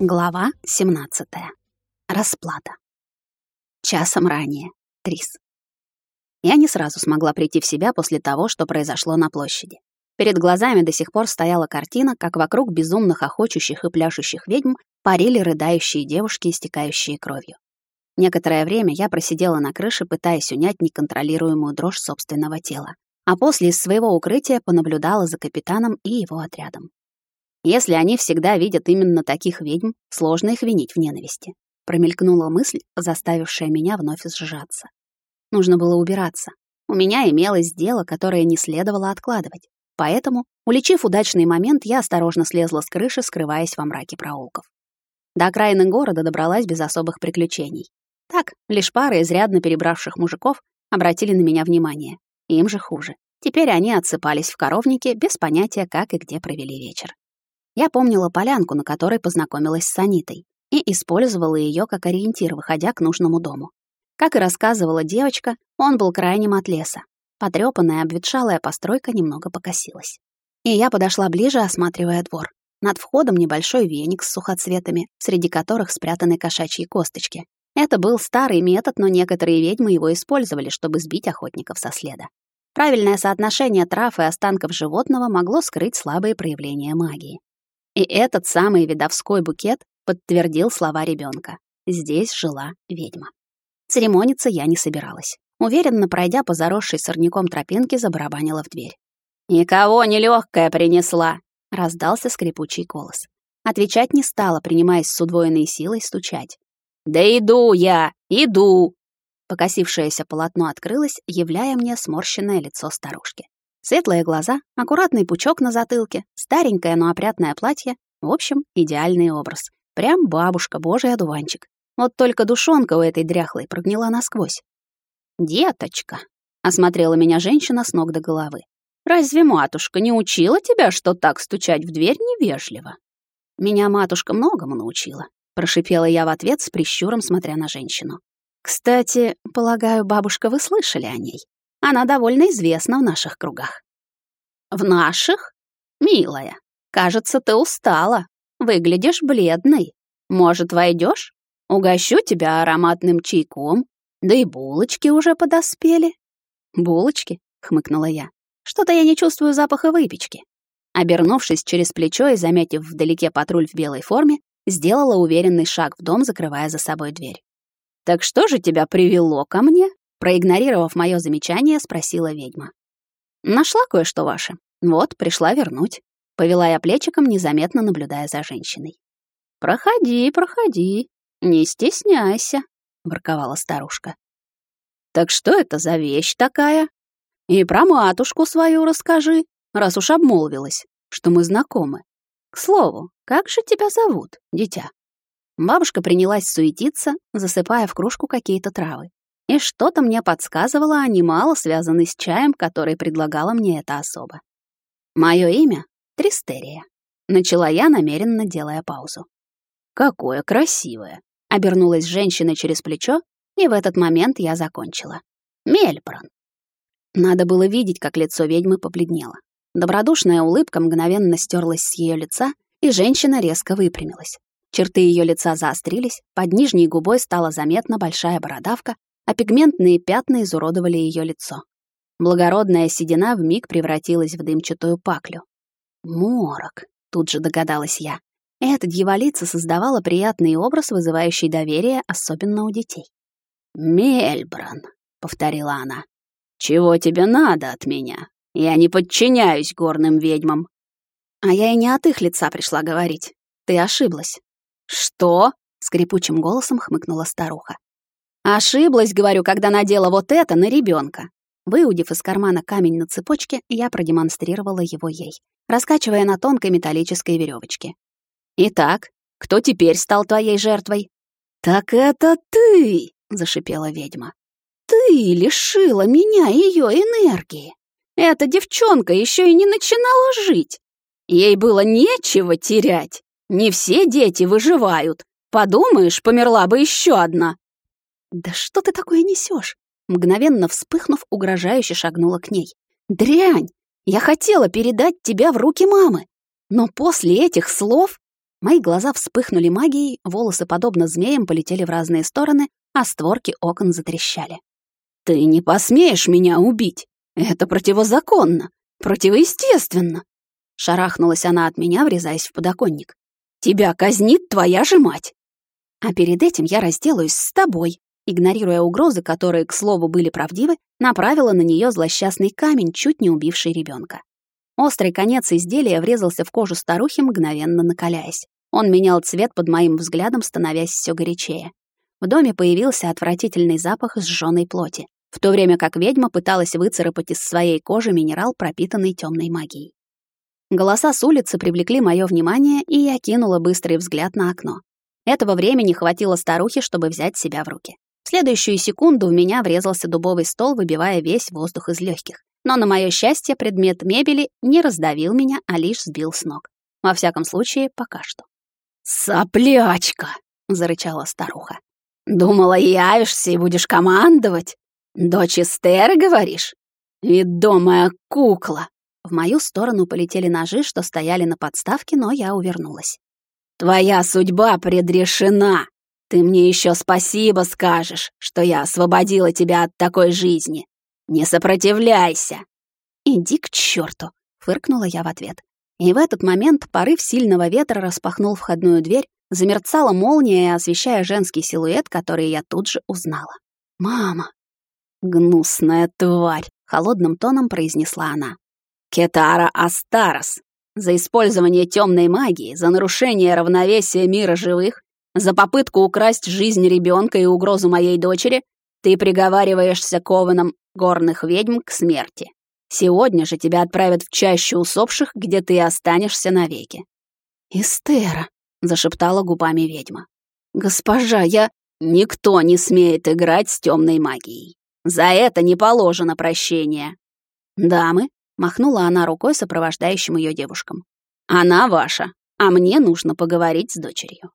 Глава 17. Расплата. Часом ранее. Трис. Я не сразу смогла прийти в себя после того, что произошло на площади. Перед глазами до сих пор стояла картина, как вокруг безумных охочущих и пляшущих ведьм парили рыдающие девушки, истекающие кровью. Некоторое время я просидела на крыше, пытаясь унять неконтролируемую дрожь собственного тела, а после из своего укрытия понаблюдала за капитаном и его отрядом. Если они всегда видят именно таких ведьм, сложно их винить в ненависти. Промелькнула мысль, заставившая меня вновь сжаться. Нужно было убираться. У меня имелось дело, которое не следовало откладывать. Поэтому, уличив удачный момент, я осторожно слезла с крыши, скрываясь во мраке проулков. До окраины города добралась без особых приключений. Так, лишь пара изрядно перебравших мужиков обратили на меня внимание. Им же хуже. Теперь они отсыпались в коровнике без понятия, как и где провели вечер. Я помнила полянку, на которой познакомилась с Анитой, и использовала ее как ориентир, выходя к нужному дому. Как и рассказывала девочка, он был крайним от леса. Потрёпанная, обветшалая постройка немного покосилась. И я подошла ближе, осматривая двор. Над входом небольшой веник с сухоцветами, среди которых спрятаны кошачьи косточки. Это был старый метод, но некоторые ведьмы его использовали, чтобы сбить охотников со следа. Правильное соотношение трав и останков животного могло скрыть слабые проявления магии. И этот самый видовской букет подтвердил слова ребенка. Здесь жила ведьма. Церемониться я не собиралась. Уверенно пройдя по заросшей сорняком тропинке, забарабанила в дверь. «Никого нелегкая принесла!» — раздался скрипучий голос. Отвечать не стала, принимаясь с удвоенной силой стучать. «Да иду я! Иду!» Покосившееся полотно открылось, являя мне сморщенное лицо старушки. Светлые глаза, аккуратный пучок на затылке, старенькое, но опрятное платье. В общем, идеальный образ. Прям бабушка, божий одуванчик. Вот только душонка у этой дряхлой прогнила насквозь. «Деточка», — осмотрела меня женщина с ног до головы. «Разве матушка не учила тебя, что так стучать в дверь невежливо?» «Меня матушка многому научила», — прошипела я в ответ с прищуром, смотря на женщину. «Кстати, полагаю, бабушка, вы слышали о ней?» Она довольно известна в наших кругах. В наших? Милая, кажется, ты устала. Выглядишь бледной. Может, войдешь? Угощу тебя ароматным чайком. Да и булочки уже подоспели. Булочки? хмыкнула я. Что-то я не чувствую запаха выпечки. Обернувшись через плечо и заметив вдалеке патруль в белой форме, сделала уверенный шаг в дом, закрывая за собой дверь. «Так что же тебя привело ко мне?» Проигнорировав мое замечание, спросила ведьма. «Нашла кое-что ваше. Вот, пришла вернуть». Повела я плечиком, незаметно наблюдая за женщиной. «Проходи, проходи, не стесняйся», — ворковала старушка. «Так что это за вещь такая? И про матушку свою расскажи, раз уж обмолвилась, что мы знакомы. К слову, как же тебя зовут, дитя?» Бабушка принялась суетиться, засыпая в кружку какие-то травы. И что-то мне подсказывало, они мало связаны с чаем, который предлагала мне эта особа. Мое имя — Тристерия. Начала я, намеренно делая паузу. «Какое красивое!» — обернулась женщина через плечо, и в этот момент я закончила. «Мельбран». Надо было видеть, как лицо ведьмы побледнело. Добродушная улыбка мгновенно стерлась с ее лица, и женщина резко выпрямилась. Черты ее лица заострились, под нижней губой стала заметна большая бородавка, а пигментные пятна изуродовали ее лицо. Благородная седина вмиг превратилась в дымчатую паклю. «Морок», — тут же догадалась я. Эта дьяволица создавала приятный образ, вызывающий доверие, особенно у детей. «Мельбран», — повторила она, — «чего тебе надо от меня? Я не подчиняюсь горным ведьмам». А я и не от их лица пришла говорить. Ты ошиблась. «Что?» — скрипучим голосом хмыкнула старуха. Ошиблась, говорю, когда надела вот это на ребенка. Выудив из кармана камень на цепочке, я продемонстрировала его ей, раскачивая на тонкой металлической веревочке. «Итак, кто теперь стал твоей жертвой?» «Так это ты!» — зашипела ведьма. «Ты лишила меня ее энергии! Эта девчонка еще и не начинала жить! Ей было нечего терять! Не все дети выживают! Подумаешь, померла бы еще одна!» «Да что ты такое несешь? Мгновенно вспыхнув, угрожающе шагнула к ней. «Дрянь! Я хотела передать тебя в руки мамы, но после этих слов Мои глаза вспыхнули магией, волосы, подобно змеям, полетели в разные стороны, а створки окон затрещали. «Ты не посмеешь меня убить! Это противозаконно! Противоестественно!» Шарахнулась она от меня, врезаясь в подоконник. «Тебя казнит твоя же мать!» «А перед этим я разделаюсь с тобой», игнорируя угрозы, которые, к слову, были правдивы, направила на нее злосчастный камень, чуть не убивший ребенка. Острый конец изделия врезался в кожу старухи, мгновенно накаляясь. Он менял цвет под моим взглядом, становясь все горячее. В доме появился отвратительный запах сжёной плоти, в то время как ведьма пыталась выцарапать из своей кожи минерал, пропитанный темной магией. Голоса с улицы привлекли мое внимание, и я кинула быстрый взгляд на окно. Этого времени хватило старухе, чтобы взять себя в руки. Следующую секунду в меня врезался дубовый стол, выбивая весь воздух из легких. Но, на мое счастье, предмет мебели не раздавил меня, а лишь сбил с ног. Во всяком случае, пока что. «Соплячка!» — зарычала старуха. «Думала, явишься и будешь командовать? Дочь Эстеры, говоришь? Ведомая кукла!» В мою сторону полетели ножи, что стояли на подставке, но я увернулась. «Твоя судьба предрешена!» Ты мне еще спасибо скажешь, что я освободила тебя от такой жизни. Не сопротивляйся. Иди к черту, фыркнула я в ответ. И в этот момент порыв сильного ветра распахнул входную дверь, замерцала молния, освещая женский силуэт, который я тут же узнала. «Мама!» «Гнусная тварь!» — холодным тоном произнесла она. «Кетара Астарос! За использование темной магии, за нарушение равновесия мира живых за попытку украсть жизнь ребенка и угрозу моей дочери ты приговариваешься кованом горных ведьм к смерти. Сегодня же тебя отправят в чащу усопших, где ты останешься навеки». «Эстера», — зашептала губами ведьма. «Госпожа, я...» «Никто не смеет играть с темной магией. За это не положено прощения». «Дамы», — махнула она рукой сопровождающим ее девушкам. «Она ваша, а мне нужно поговорить с дочерью».